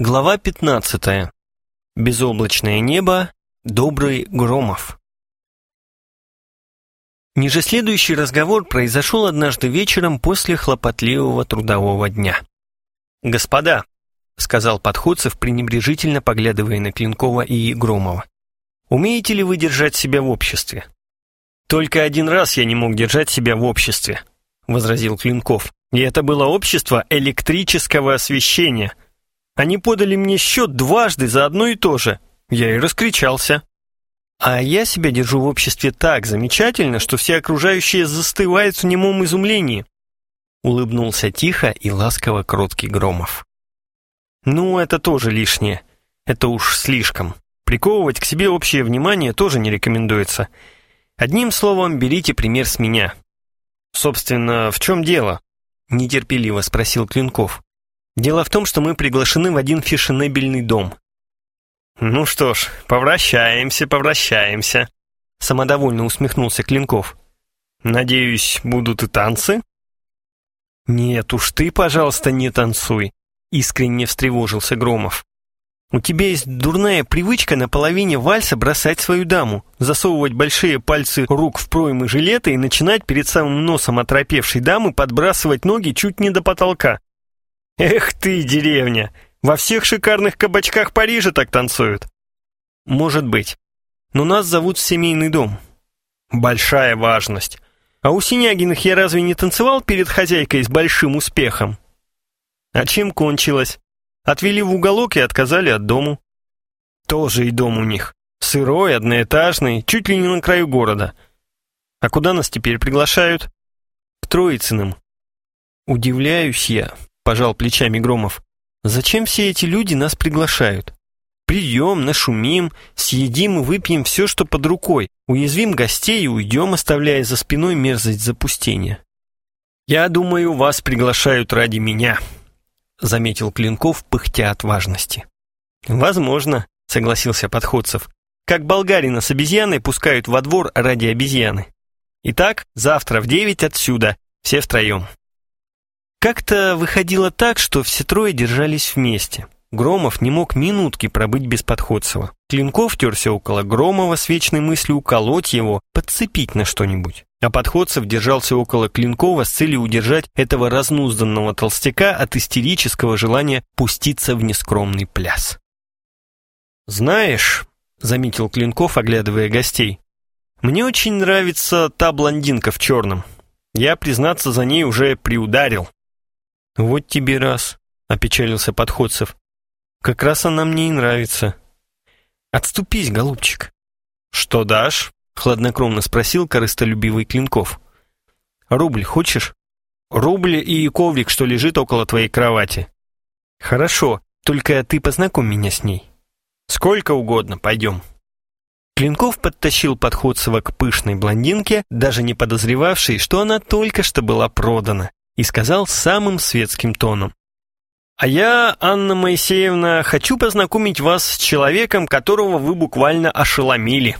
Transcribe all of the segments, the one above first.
Глава 15. Безоблачное небо, добрый Громов. Ниже следующий разговор произошел однажды вечером после хлопотливого трудового дня. «Господа», — сказал Подходцев, пренебрежительно поглядывая на Клинкова и Громова, «умеете ли вы держать себя в обществе?» «Только один раз я не мог держать себя в обществе», — возразил Клинков, «и это было общество электрического освещения». Они подали мне счет дважды за одно и то же. Я и раскричался. А я себя держу в обществе так замечательно, что все окружающие застывают в немом изумлении. Улыбнулся тихо и ласково кроткий Громов. Ну, это тоже лишнее. Это уж слишком. Приковывать к себе общее внимание тоже не рекомендуется. Одним словом, берите пример с меня. Собственно, в чем дело? Нетерпеливо спросил Клинков. Дело в том, что мы приглашены в один фешенебельный дом. Ну что ж, повращаемся, повращаемся. Самодовольно усмехнулся Клинков. Надеюсь, будут и танцы? Нет уж ты, пожалуйста, не танцуй. Искренне встревожился Громов. У тебя есть дурная привычка на половине вальса бросать свою даму, засовывать большие пальцы рук в проймы жилета и начинать перед самым носом оторопевшей дамы подбрасывать ноги чуть не до потолка. Эх ты, деревня! Во всех шикарных кабачках Парижа так танцуют. Может быть. Но нас зовут в семейный дом. Большая важность. А у Синягиных я разве не танцевал перед хозяйкой с большим успехом? А чем кончилось? Отвели в уголок и отказали от дому. Тоже и дом у них. Сырой, одноэтажный, чуть ли не на краю города. А куда нас теперь приглашают? К Троицыным. Удивляюсь я, пожал плечами Громов. «Зачем все эти люди нас приглашают? Придем, нашумим, съедим и выпьем все, что под рукой, уязвим гостей и уйдем, оставляя за спиной мерзость запустения». «Я думаю, вас приглашают ради меня», — заметил Клинков, пыхтя от важности. «Возможно», — согласился Подходцев, «как болгарина с обезьяной пускают во двор ради обезьяны. Итак, завтра в девять отсюда, все втроем». Как-то выходило так, что все трое держались вместе. Громов не мог минутки пробыть без Подходцева. Клинков терся около Громова с вечной мыслью уколоть его, подцепить на что-нибудь. А Подходцев держался около Клинкова с целью удержать этого разнузданного толстяка от истерического желания пуститься в нескромный пляс. «Знаешь», — заметил Клинков, оглядывая гостей, «мне очень нравится та блондинка в черном. Я, признаться, за ней уже приударил». «Вот тебе раз», — опечалился Подходцев. «Как раз она мне и нравится». «Отступись, голубчик». «Что дашь?» — хладнокровно спросил корыстолюбивый Клинков. «Рубль хочешь?» «Рубль и коврик, что лежит около твоей кровати». «Хорошо, только ты познакомь меня с ней». «Сколько угодно, пойдем». Клинков подтащил Подходцева к пышной блондинке, даже не подозревавшей, что она только что была продана и сказал самым светским тоном. «А я, Анна Моисеевна, хочу познакомить вас с человеком, которого вы буквально ошеломили.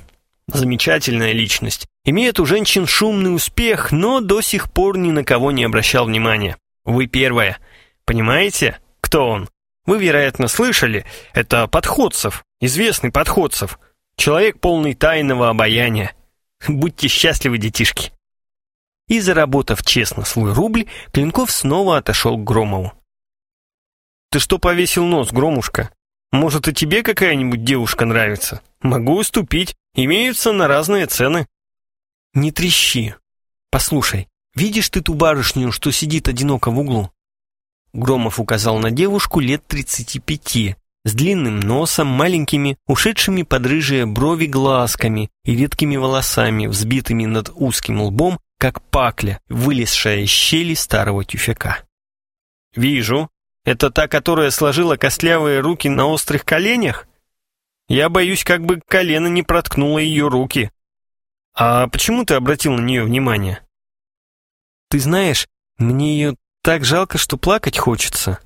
Замечательная личность. Имеет у женщин шумный успех, но до сих пор ни на кого не обращал внимания. Вы первая. Понимаете, кто он? Вы, вероятно, слышали, это Подходцев, известный Подходцев. Человек полный тайного обаяния. Будьте счастливы, детишки. И, заработав честно свой рубль, Клинков снова отошел к Громову. «Ты что повесил нос, Громушка? Может, и тебе какая-нибудь девушка нравится? Могу уступить, имеются на разные цены». «Не трещи. Послушай, видишь ты ту барышню, что сидит одиноко в углу?» Громов указал на девушку лет тридцати пяти, с длинным носом, маленькими, ушедшими под рыжие брови глазками и редкими волосами, взбитыми над узким лбом как пакля, вылезшая из щели старого тюфяка. «Вижу. Это та, которая сложила костлявые руки на острых коленях? Я боюсь, как бы колено не проткнуло ее руки. А почему ты обратил на нее внимание?» «Ты знаешь, мне ее так жалко, что плакать хочется.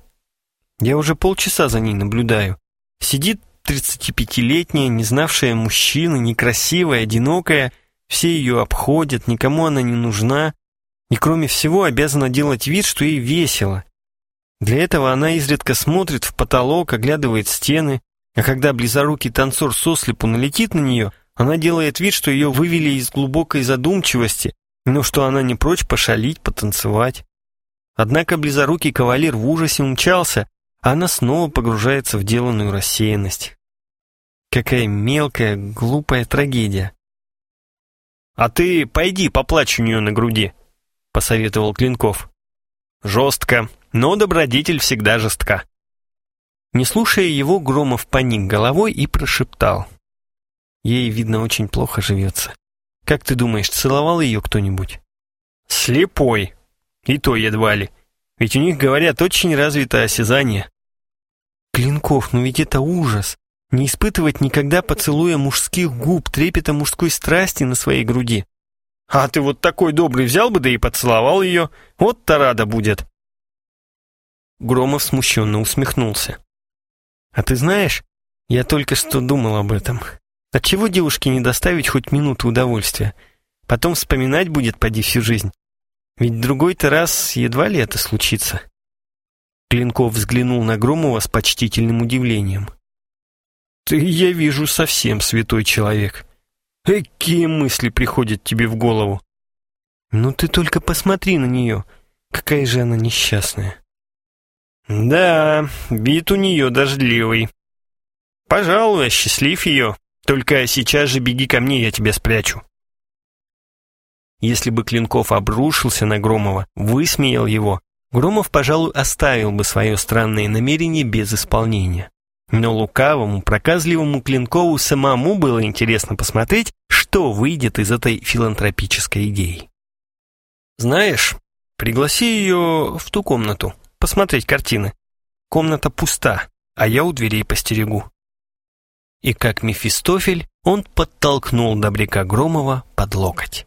Я уже полчаса за ней наблюдаю. Сидит 35-летняя, не знавшая мужчины, некрасивая, одинокая, все ее обходят, никому она не нужна, и кроме всего обязана делать вид, что ей весело. Для этого она изредка смотрит в потолок, оглядывает стены, а когда близорукий танцор сослепу налетит на нее, она делает вид, что ее вывели из глубокой задумчивости, но что она не прочь пошалить, потанцевать. Однако близорукий кавалер в ужасе умчался, а она снова погружается в деланную рассеянность. Какая мелкая, глупая трагедия. «А ты пойди поплачь у нее на груди», — посоветовал Клинков. «Жестко, но добродетель всегда жестка». Не слушая его, Громов поник головой и прошептал. Ей, видно, очень плохо живется. Как ты думаешь, целовал ее кто-нибудь? Слепой. И то едва ли. Ведь у них, говорят, очень развито осязание. Клинков, ну ведь это ужас. Не испытывать никогда поцелуя мужских губ, трепета мужской страсти на своей груди. А ты вот такой добрый взял бы, да и поцеловал ее. Вот-то рада будет. Громов смущенно усмехнулся. А ты знаешь, я только что думал об этом. Отчего девушке не доставить хоть минуту удовольствия? Потом вспоминать будет поди всю жизнь. Ведь другой-то раз едва ли это случится. Клинков взглянул на Громова с почтительным удивлением. «Ты, я вижу, совсем святой человек. Какие мысли приходят тебе в голову?» «Ну ты только посмотри на нее. Какая же она несчастная». «Да, вид у нее дождливый. Пожалуй, счастлив ее. Только сейчас же беги ко мне, я тебя спрячу». Если бы Клинков обрушился на Громова, высмеял его, Громов, пожалуй, оставил бы свое странное намерение без исполнения. Но лукавому, проказливому Клинкову самому было интересно посмотреть, что выйдет из этой филантропической идеи. «Знаешь, пригласи ее в ту комнату, посмотреть картины. Комната пуста, а я у дверей постерегу и как Мефистофель он подтолкнул Добряка Громова под локоть.